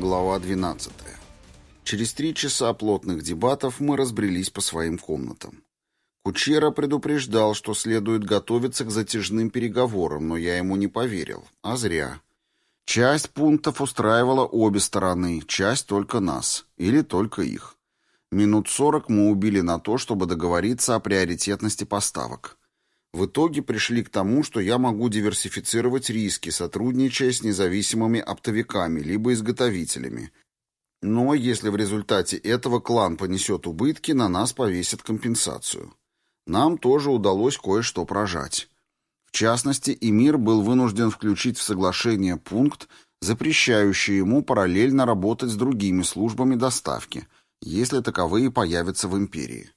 Глава 12. Через три часа плотных дебатов мы разбрелись по своим комнатам. Кучера предупреждал, что следует готовиться к затяжным переговорам, но я ему не поверил. А зря. Часть пунктов устраивала обе стороны, часть только нас. Или только их. Минут сорок мы убили на то, чтобы договориться о приоритетности поставок. В итоге пришли к тому, что я могу диверсифицировать риски, сотрудничая с независимыми оптовиками либо изготовителями. Но если в результате этого клан понесет убытки, на нас повесят компенсацию. Нам тоже удалось кое-что прожать. В частности, Эмир был вынужден включить в соглашение пункт, запрещающий ему параллельно работать с другими службами доставки, если таковые появятся в империи.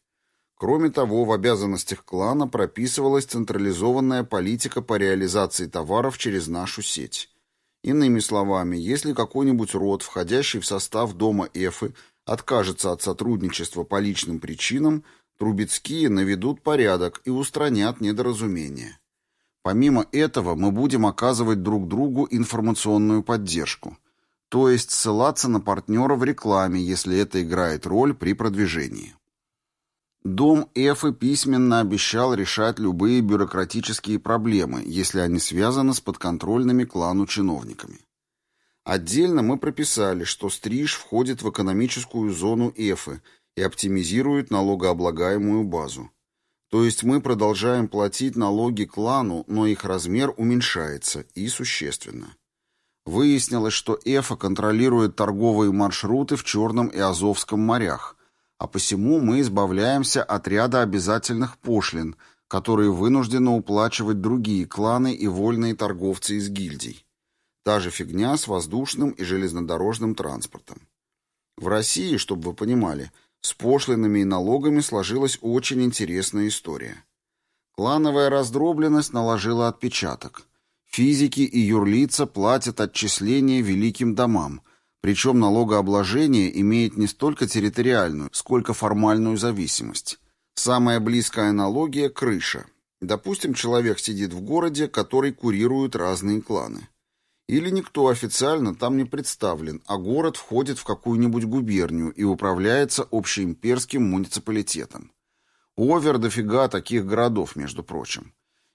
Кроме того, в обязанностях клана прописывалась централизованная политика по реализации товаров через нашу сеть. Иными словами, если какой-нибудь род, входящий в состав дома Эфы, откажется от сотрудничества по личным причинам, Трубецкие наведут порядок и устранят недоразумения. Помимо этого, мы будем оказывать друг другу информационную поддержку, то есть ссылаться на партнера в рекламе, если это играет роль при продвижении. Дом Эфы письменно обещал решать любые бюрократические проблемы, если они связаны с подконтрольными клану чиновниками. Отдельно мы прописали, что Стриж входит в экономическую зону Эфы и оптимизирует налогооблагаемую базу. То есть мы продолжаем платить налоги клану, но их размер уменьшается и существенно. Выяснилось, что Эфа контролирует торговые маршруты в Черном и Азовском морях – а посему мы избавляемся от ряда обязательных пошлин, которые вынуждены уплачивать другие кланы и вольные торговцы из гильдий. Та же фигня с воздушным и железнодорожным транспортом. В России, чтобы вы понимали, с пошлинами и налогами сложилась очень интересная история. Клановая раздробленность наложила отпечаток. Физики и юрлица платят отчисления великим домам – причем налогообложение имеет не столько территориальную, сколько формальную зависимость. Самая близкая аналогия – крыша. Допустим, человек сидит в городе, который курирует разные кланы. Или никто официально там не представлен, а город входит в какую-нибудь губернию и управляется общеимперским муниципалитетом. Овер дофига таких городов, между прочим.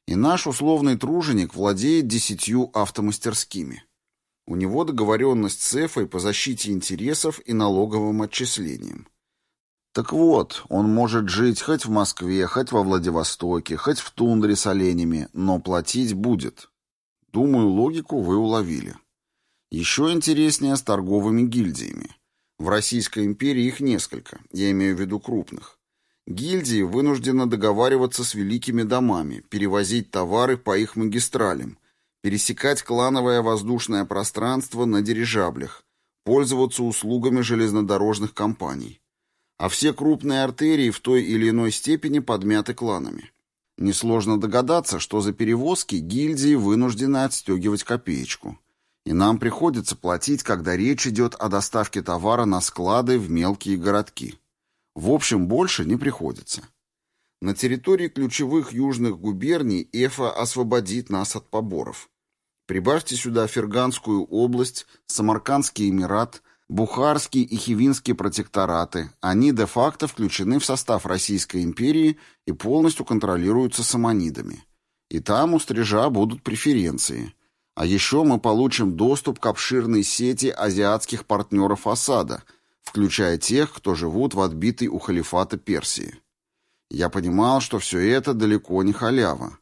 И наш условный труженик владеет десятью автомастерскими. У него договоренность с Эфой по защите интересов и налоговым отчислениям. Так вот, он может жить хоть в Москве, хоть во Владивостоке, хоть в тундре с оленями, но платить будет. Думаю, логику вы уловили. Еще интереснее с торговыми гильдиями. В Российской империи их несколько, я имею в виду крупных. Гильдии вынуждены договариваться с великими домами, перевозить товары по их магистралям, пересекать клановое воздушное пространство на дирижаблях, пользоваться услугами железнодорожных компаний. А все крупные артерии в той или иной степени подмяты кланами. Несложно догадаться, что за перевозки гильдии вынуждены отстегивать копеечку. И нам приходится платить, когда речь идет о доставке товара на склады в мелкие городки. В общем, больше не приходится. На территории ключевых южных губерний Эфа освободит нас от поборов. Прибавьте сюда Ферганскую область, Самаркандский Эмират, Бухарский и Хивинский протектораты. Они де-факто включены в состав Российской империи и полностью контролируются саманидами. И там у стрижа будут преференции. А еще мы получим доступ к обширной сети азиатских партнеров осада, включая тех, кто живут в отбитой у халифата Персии. Я понимал, что все это далеко не халява.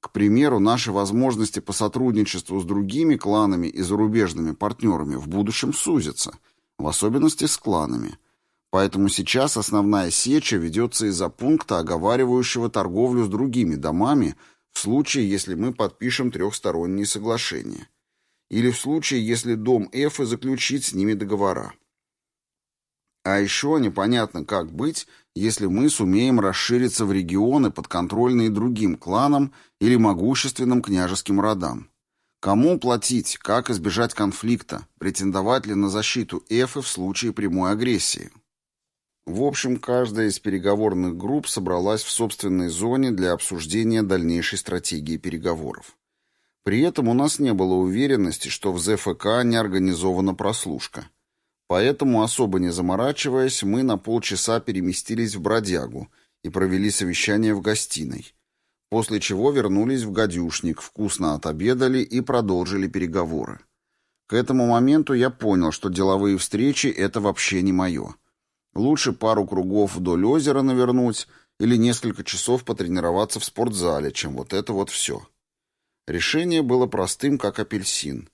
К примеру, наши возможности по сотрудничеству с другими кланами и зарубежными партнерами в будущем сузятся, в особенности с кланами. Поэтому сейчас основная сеча ведется из-за пункта, оговаривающего торговлю с другими домами в случае, если мы подпишем трехсторонние соглашения. Или в случае, если дом Эфы заключит с ними договора. А еще непонятно, как быть, если мы сумеем расшириться в регионы, подконтрольные другим кланам или могущественным княжеским родам. Кому платить, как избежать конфликта, претендовать ли на защиту Эфы в случае прямой агрессии. В общем, каждая из переговорных групп собралась в собственной зоне для обсуждения дальнейшей стратегии переговоров. При этом у нас не было уверенности, что в ЗФК не организована прослушка – Поэтому, особо не заморачиваясь, мы на полчаса переместились в бродягу и провели совещание в гостиной, после чего вернулись в гадюшник, вкусно отобедали и продолжили переговоры. К этому моменту я понял, что деловые встречи — это вообще не мое. Лучше пару кругов вдоль озера навернуть или несколько часов потренироваться в спортзале, чем вот это вот все. Решение было простым, как апельсин.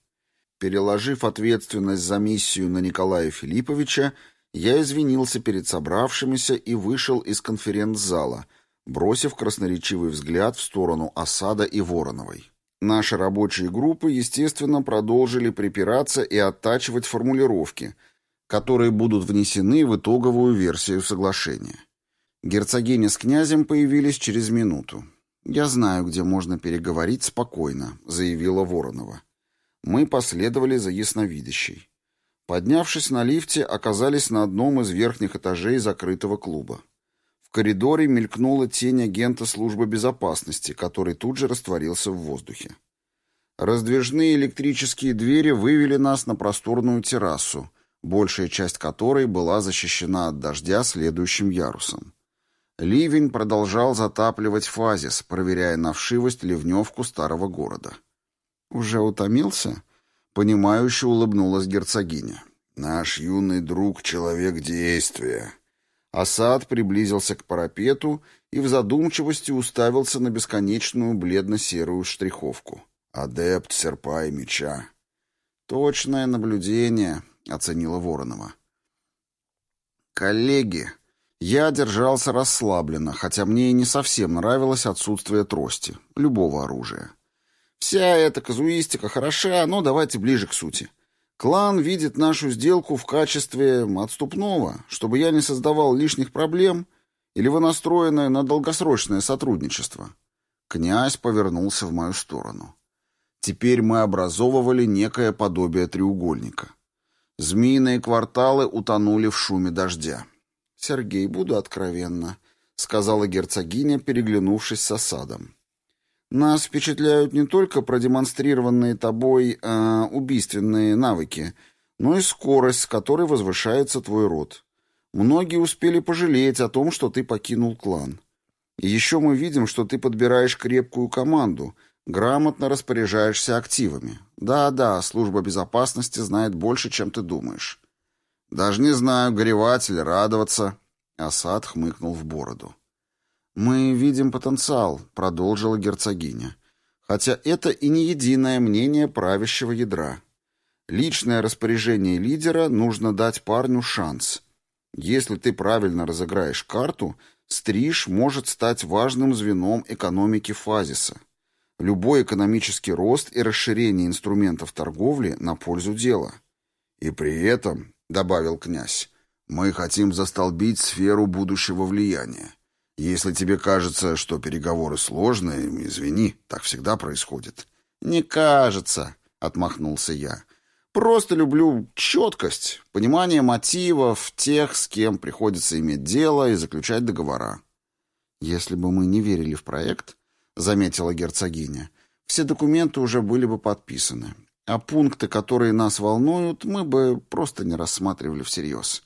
Переложив ответственность за миссию на Николая Филипповича, я извинился перед собравшимися и вышел из конференц-зала, бросив красноречивый взгляд в сторону Осада и Вороновой. Наши рабочие группы, естественно, продолжили припираться и оттачивать формулировки, которые будут внесены в итоговую версию соглашения. Герцогиня с князем появились через минуту. «Я знаю, где можно переговорить спокойно», — заявила Воронова. Мы последовали за ясновидящей. Поднявшись на лифте, оказались на одном из верхних этажей закрытого клуба. В коридоре мелькнула тень агента службы безопасности, который тут же растворился в воздухе. Раздвижные электрические двери вывели нас на просторную террасу, большая часть которой была защищена от дождя следующим ярусом. Ливень продолжал затапливать фазис, проверяя на вшивость ливневку старого города. «Уже утомился?» — понимающе улыбнулась герцогиня. «Наш юный друг — человек действия». Асад приблизился к парапету и в задумчивости уставился на бесконечную бледно-серую штриховку. «Адепт серпа и меча». «Точное наблюдение», — оценила Воронова. «Коллеги», я держался расслабленно, хотя мне и не совсем нравилось отсутствие трости, любого оружия. Вся эта казуистика хороша, но давайте ближе к сути. Клан видит нашу сделку в качестве отступного, чтобы я не создавал лишних проблем, или вы настроены на долгосрочное сотрудничество? Князь повернулся в мою сторону. Теперь мы образовывали некое подобие треугольника. Змеиные кварталы утонули в шуме дождя. «Сергей, буду откровенна», — сказала герцогиня, переглянувшись с осадом. «Нас впечатляют не только продемонстрированные тобой э, убийственные навыки, но и скорость, с которой возвышается твой род. Многие успели пожалеть о том, что ты покинул клан. И еще мы видим, что ты подбираешь крепкую команду, грамотно распоряжаешься активами. Да-да, служба безопасности знает больше, чем ты думаешь». Даже не знаю, горевать или радоваться. Асад хмыкнул в бороду. «Мы видим потенциал», — продолжила герцогиня. «Хотя это и не единое мнение правящего ядра. Личное распоряжение лидера нужно дать парню шанс. Если ты правильно разыграешь карту, стриж может стать важным звеном экономики фазиса. Любой экономический рост и расширение инструментов торговли на пользу дела. И при этом добавил князь. «Мы хотим застолбить сферу будущего влияния. Если тебе кажется, что переговоры сложные, извини, так всегда происходит». «Не кажется», — отмахнулся я. «Просто люблю четкость, понимание мотивов тех, с кем приходится иметь дело и заключать договора». «Если бы мы не верили в проект», — заметила герцогиня, — «все документы уже были бы подписаны. А пункты, которые нас волнуют, мы бы просто не рассматривали всерьез.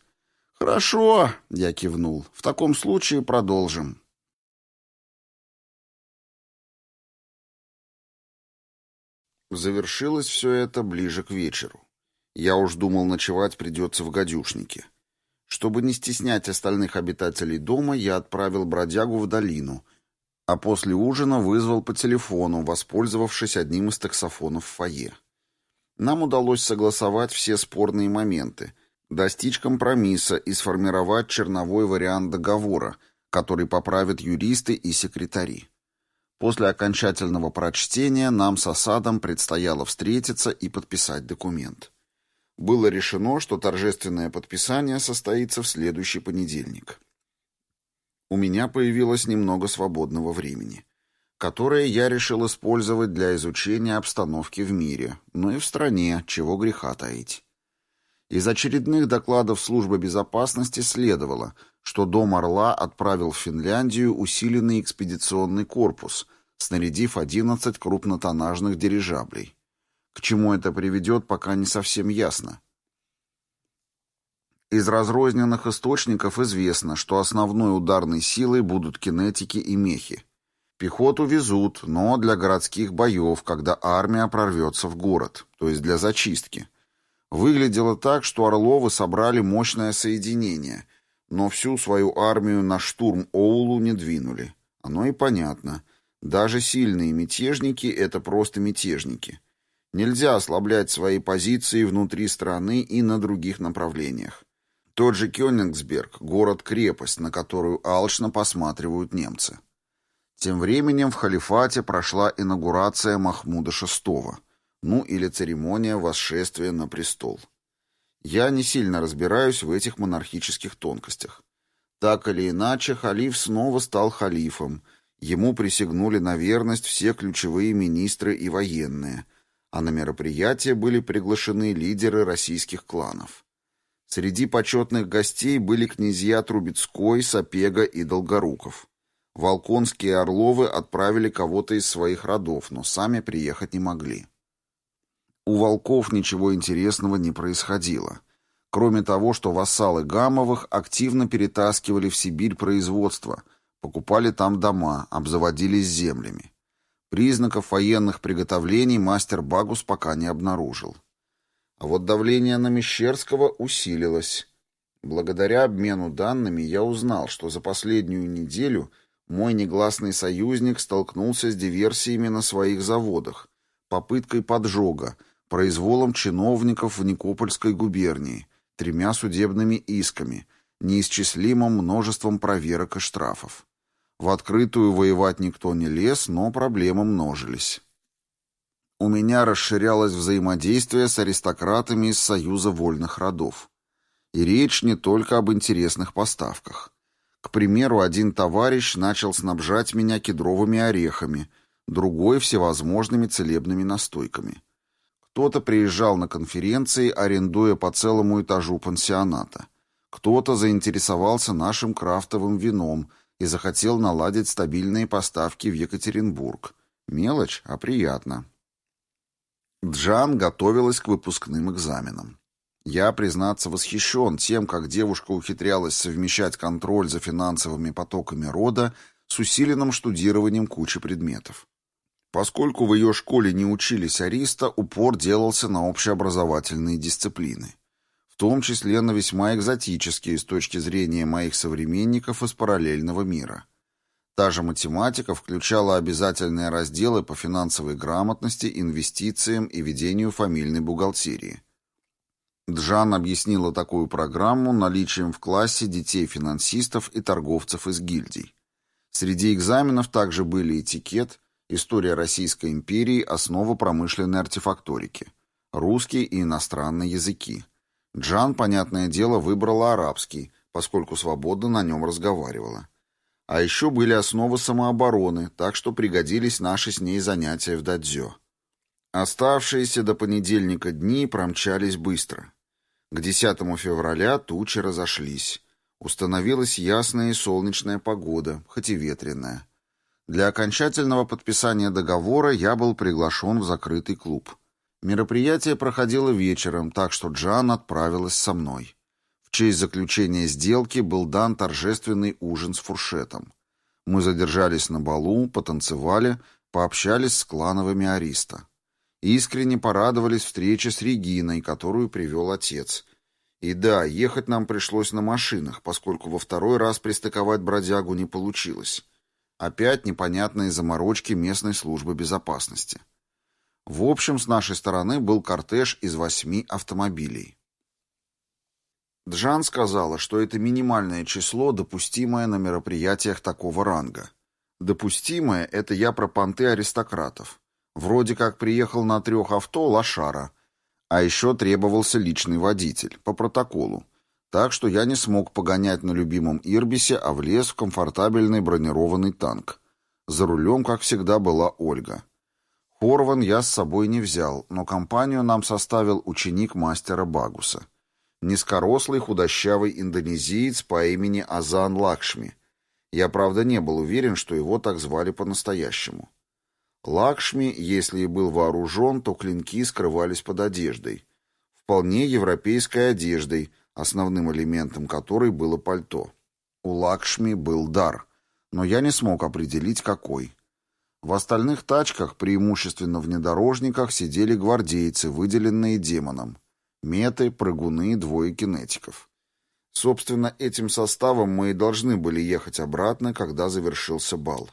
«Хорошо», — я кивнул. «В таком случае продолжим». Завершилось все это ближе к вечеру. Я уж думал, ночевать придется в гадюшнике. Чтобы не стеснять остальных обитателей дома, я отправил бродягу в долину, а после ужина вызвал по телефону, воспользовавшись одним из таксофонов в фойе. Нам удалось согласовать все спорные моменты, достичь компромисса и сформировать черновой вариант договора, который поправят юристы и секретари. После окончательного прочтения нам с осадом предстояло встретиться и подписать документ. Было решено, что торжественное подписание состоится в следующий понедельник. У меня появилось немного свободного времени которое я решил использовать для изучения обстановки в мире, но и в стране, чего греха таить. Из очередных докладов службы безопасности следовало, что Дом Орла отправил в Финляндию усиленный экспедиционный корпус, снарядив 11 крупнотоннажных дирижаблей. К чему это приведет, пока не совсем ясно. Из разрозненных источников известно, что основной ударной силой будут кинетики и мехи. Пехоту везут, но для городских боев, когда армия прорвется в город, то есть для зачистки. Выглядело так, что Орловы собрали мощное соединение, но всю свою армию на штурм Оулу не двинули. Оно и понятно. Даже сильные мятежники — это просто мятежники. Нельзя ослаблять свои позиции внутри страны и на других направлениях. Тот же Кёнигсберг — город-крепость, на которую алчно посматривают немцы. Тем временем в халифате прошла инаугурация Махмуда VI, ну или церемония восшествия на престол. Я не сильно разбираюсь в этих монархических тонкостях. Так или иначе, халиф снова стал халифом, ему присягнули на верность все ключевые министры и военные, а на мероприятие были приглашены лидеры российских кланов. Среди почетных гостей были князья Трубецкой, Сапега и Долгоруков. Волконские Орловы отправили кого-то из своих родов, но сами приехать не могли. У волков ничего интересного не происходило. Кроме того, что вассалы Гамовых активно перетаскивали в Сибирь производство, покупали там дома, обзаводились землями. Признаков военных приготовлений мастер Багус пока не обнаружил. А вот давление на Мещерского усилилось. Благодаря обмену данными я узнал, что за последнюю неделю – мой негласный союзник столкнулся с диверсиями на своих заводах, попыткой поджога, произволом чиновников в Никопольской губернии, тремя судебными исками, неисчислимым множеством проверок и штрафов. В открытую воевать никто не лез, но проблемы множились. У меня расширялось взаимодействие с аристократами из Союза вольных родов. И речь не только об интересных поставках. К примеру, один товарищ начал снабжать меня кедровыми орехами, другой — всевозможными целебными настойками. Кто-то приезжал на конференции, арендуя по целому этажу пансионата. Кто-то заинтересовался нашим крафтовым вином и захотел наладить стабильные поставки в Екатеринбург. Мелочь, а приятно. Джан готовилась к выпускным экзаменам. Я, признаться, восхищен тем, как девушка ухитрялась совмещать контроль за финансовыми потоками рода с усиленным штудированием кучи предметов. Поскольку в ее школе не учились ариста, упор делался на общеобразовательные дисциплины, в том числе на весьма экзотические с точки зрения моих современников из параллельного мира. Та же математика включала обязательные разделы по финансовой грамотности, инвестициям и ведению фамильной бухгалтерии. Джан объяснила такую программу наличием в классе детей-финансистов и торговцев из гильдий. Среди экзаменов также были этикет, история Российской империи, основа промышленной артефакторики, русский и иностранные языки. Джан, понятное дело, выбрала арабский, поскольку свободно на нем разговаривала. А еще были основы самообороны, так что пригодились наши с ней занятия в дадзё. Оставшиеся до понедельника дни промчались быстро. К 10 февраля тучи разошлись. Установилась ясная и солнечная погода, хоть и ветреная. Для окончательного подписания договора я был приглашен в закрытый клуб. Мероприятие проходило вечером, так что Джан отправилась со мной. В честь заключения сделки был дан торжественный ужин с фуршетом. Мы задержались на балу, потанцевали, пообщались с клановыми Ариста. Искренне порадовались встрече с Региной, которую привел отец. И да, ехать нам пришлось на машинах, поскольку во второй раз пристыковать бродягу не получилось. Опять непонятные заморочки местной службы безопасности. В общем, с нашей стороны был кортеж из восьми автомобилей. Джан сказала, что это минимальное число, допустимое на мероприятиях такого ранга. Допустимое — это я про понты аристократов. Вроде как приехал на трех авто лошара, а еще требовался личный водитель, по протоколу. Так что я не смог погонять на любимом Ирбисе, а влез в комфортабельный бронированный танк. За рулем, как всегда, была Ольга. Хорван я с собой не взял, но компанию нам составил ученик мастера Багуса. Низкорослый худощавый индонезиец по имени Азан Лакшми. Я, правда, не был уверен, что его так звали по-настоящему. Лакшми, если и был вооружен, то клинки скрывались под одеждой. Вполне европейской одеждой, основным элементом которой было пальто. У Лакшми был дар, но я не смог определить, какой. В остальных тачках, преимущественно внедорожниках, сидели гвардейцы, выделенные демоном. Меты, прыгуны, двое кинетиков. Собственно, этим составом мы и должны были ехать обратно, когда завершился бал.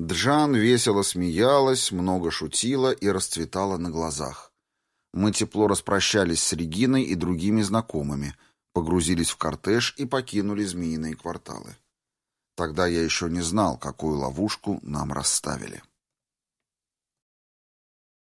Джан весело смеялась, много шутила и расцветала на глазах. Мы тепло распрощались с Региной и другими знакомыми, погрузились в кортеж и покинули змеиные кварталы. Тогда я еще не знал, какую ловушку нам расставили.